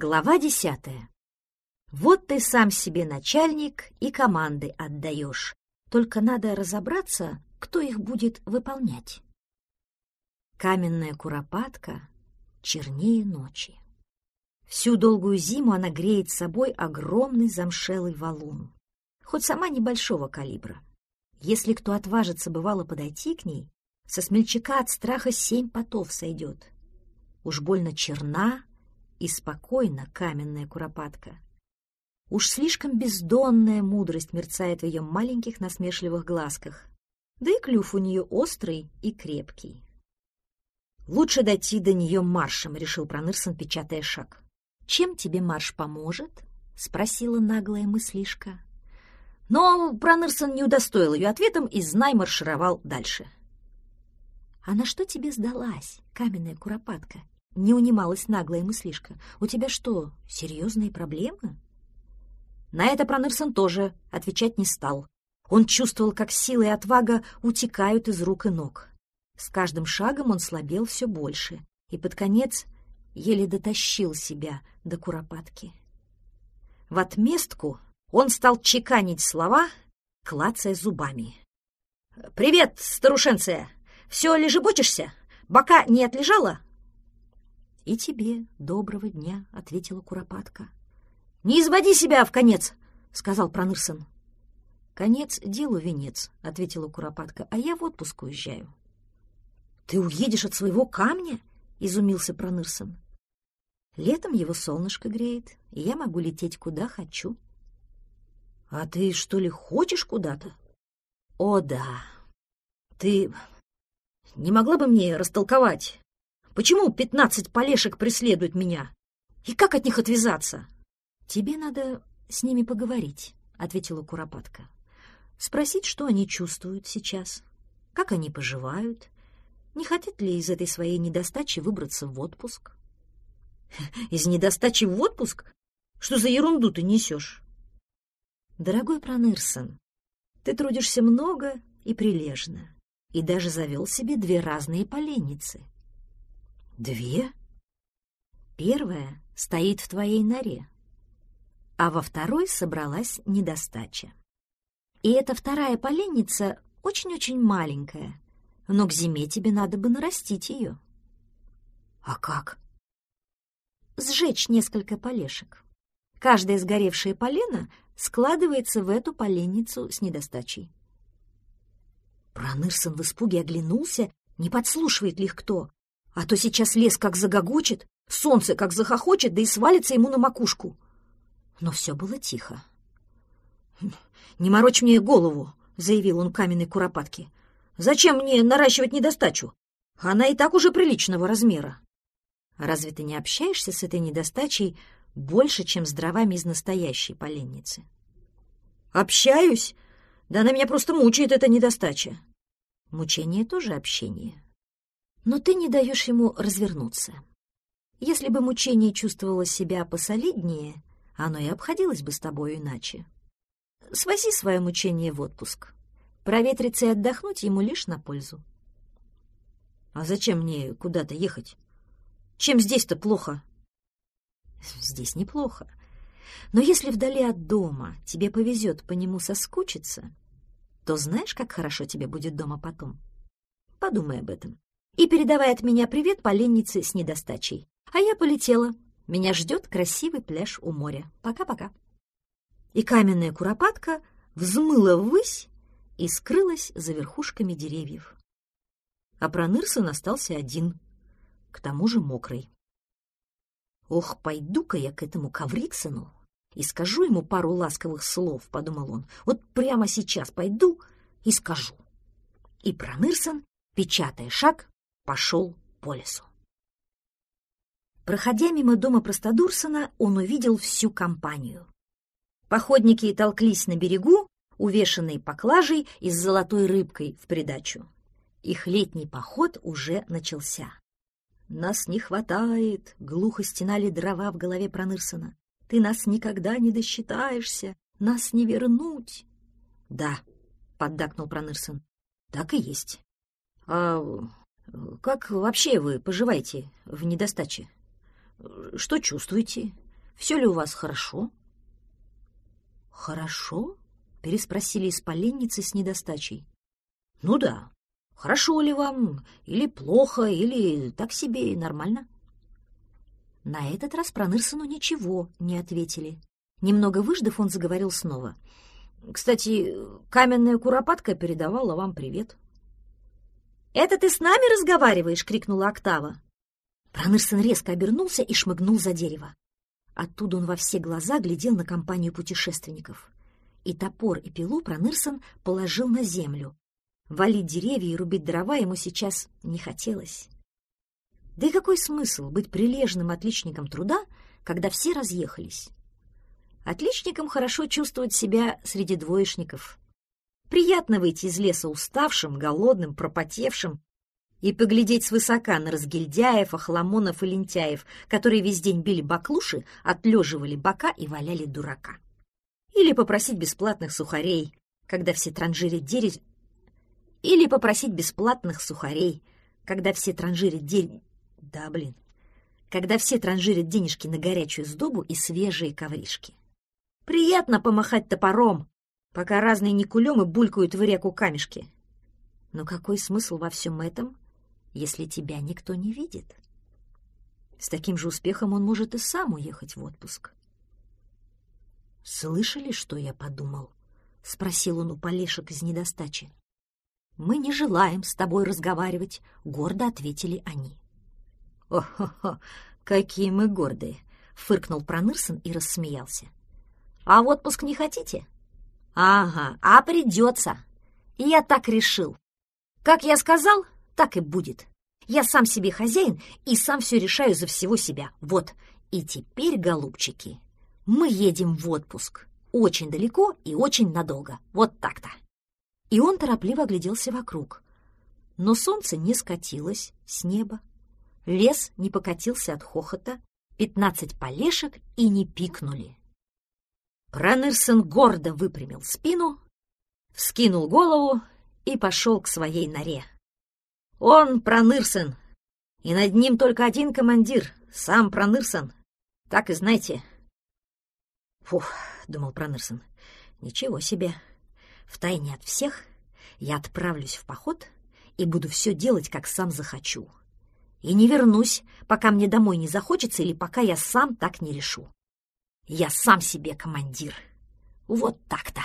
Глава десятая. Вот ты сам себе начальник и команды отдаешь. Только надо разобраться, кто их будет выполнять. Каменная куропатка чернее ночи. Всю долгую зиму она греет собой огромный замшелый валун, хоть сама небольшого калибра. Если кто отважится бывало подойти к ней, со смельчака от страха семь потов сойдет. Уж больно черна и спокойна каменная куропатка. Уж слишком бездонная мудрость мерцает в ее маленьких насмешливых глазках, да и клюв у нее острый и крепкий. «Лучше дойти до нее маршем», — решил Пронырсон, печатая шаг. «Чем тебе марш поможет?» — спросила наглая мыслишка. Но Пронырсон не удостоил ее ответом и знай маршировал дальше. «А на что тебе сдалась, каменная куропатка?» — не унималась наглая мыслишка. «У тебя что, серьезные проблемы?» На это Пронырсон тоже отвечать не стал. Он чувствовал, как сила и отвага утекают из рук и ног. С каждым шагом он слабел все больше, и под конец еле дотащил себя до куропатки. В отместку он стал чеканить слова, клацая зубами. «Привет, старушенция! Все лежебочишься? Бока не отлежала?» «И тебе доброго дня», — ответила куропатка. «Не изводи себя в конец!» — сказал Пронырсон. «Конец делу венец», — ответила куропатка, — «а я в отпуск уезжаю». «Ты уедешь от своего камня?» — изумился Пронырсон. «Летом его солнышко греет, и я могу лететь куда хочу». «А ты, что ли, хочешь куда-то?» «О, да. Ты не могла бы мне растолковать, почему пятнадцать полешек преследуют меня? И как от них отвязаться?» «Тебе надо с ними поговорить», — ответила Куропатка. «Спросить, что они чувствуют сейчас, как они поживают, не хотят ли из этой своей недостачи выбраться в отпуск». «Из недостачи в отпуск? Что за ерунду ты несешь?» Дорогой Пронырсон, ты трудишься много и прилежно, и даже завел себе две разные поленницы. Две? Первая стоит в твоей норе, а во второй собралась недостача. И эта вторая поленница очень-очень маленькая, но к зиме тебе надо бы нарастить ее. А как? Сжечь несколько полешек. Каждое сгоревшее полено складывается в эту поленницу с недостачей. Пронырсон в испуге оглянулся, не подслушивает ли кто, а то сейчас лес как загогочет, солнце как захохочет, да и свалится ему на макушку. Но все было тихо. «Не морочь мне голову», — заявил он каменной куропатке. «Зачем мне наращивать недостачу? Она и так уже приличного размера». «Разве ты не общаешься с этой недостачей больше, чем с дровами из настоящей поленницы. «Общаюсь? Да она меня просто мучает, эта недостача». Мучение тоже общение. Но ты не даешь ему развернуться. Если бы мучение чувствовало себя посолиднее, оно и обходилось бы с тобой иначе. Свози свое мучение в отпуск. Проветриться и отдохнуть ему лишь на пользу. А зачем мне куда-то ехать? Чем здесь-то плохо? Здесь неплохо. Но если вдали от дома тебе повезет по нему соскучиться, то знаешь, как хорошо тебе будет дома потом? Подумай об этом. И передавай от меня привет поленнице с недостачей. А я полетела. Меня ждет красивый пляж у моря. Пока-пока. И каменная куропатка взмыла ввысь и скрылась за верхушками деревьев. А Пронырсон остался один, к тому же мокрый. «Ох, пойду-ка я к этому Кавриксону и скажу ему пару ласковых слов», — подумал он. «Вот прямо сейчас пойду и скажу». И Пронырсон, печатая шаг, пошел по лесу. Проходя мимо дома Простодурсона, он увидел всю компанию. Походники толклись на берегу, увешанные поклажей и с золотой рыбкой в придачу. Их летний поход уже начался. «Нас не хватает!» — глухо стенали дрова в голове Пронырсона. «Ты нас никогда не досчитаешься! Нас не вернуть!» «Да», — поддакнул Пронырсон, — «так и есть». «А как вообще вы поживаете в недостаче? Что чувствуете? Все ли у вас хорошо?» «Хорошо?» — переспросили из поленницы с недостачей. «Ну да. Хорошо ли вам? Или плохо? Или так себе и нормально?» На этот раз про Нырсону ничего не ответили. Немного выждав, он заговорил снова. «Кстати, каменная куропатка передавала вам привет». «Это ты с нами разговариваешь?» — крикнула Октава. Пронырсон резко обернулся и шмыгнул за дерево. Оттуда он во все глаза глядел на компанию путешественников. И топор и пилу Пронырсон положил на землю. Валить деревья и рубить дрова ему сейчас не хотелось. Да и какой смысл быть прилежным отличником труда, когда все разъехались? Отличникам хорошо чувствовать себя среди двоечников. Приятно выйти из леса уставшим, голодным, пропотевшим и поглядеть свысока на разгильдяев, охламонов и лентяев, которые весь день били баклуши, отлеживали бока и валяли дурака. Или попросить бесплатных сухарей, когда все транжирят дерево... Или попросить бесплатных сухарей, когда все транжирят дерево... Да, блин. Когда все транжирят денежки на горячую сдобу и свежие ковришки. Приятно помахать топором, пока разные никулемы булькают в реку камешки. Но какой смысл во всем этом, если тебя никто не видит? С таким же успехом он может и сам уехать в отпуск. «Слышали, что я подумал?» — спросил он у полешек из недостачи. «Мы не желаем с тобой разговаривать», — гордо ответили они. «О-хо-хо, какие мы гордые!» — фыркнул Пронырсон и рассмеялся. «А в отпуск не хотите?» «Ага, а придется. Я так решил. Как я сказал, так и будет. Я сам себе хозяин и сам все решаю за всего себя. Вот. И теперь, голубчики, мы едем в отпуск. Очень далеко и очень надолго. Вот так-то». И он торопливо огляделся вокруг. Но солнце не скатилось с неба, Лес не покатился от хохота, пятнадцать полешек и не пикнули. Пронырсон гордо выпрямил спину, вскинул голову и пошел к своей норе. Он Пронырсон, и над ним только один командир, сам Пронырсон. Так и знаете. Фух, — думал Пронырсон, — ничего себе. Втайне от всех я отправлюсь в поход и буду все делать, как сам захочу и не вернусь, пока мне домой не захочется или пока я сам так не решу. Я сам себе командир. Вот так-то.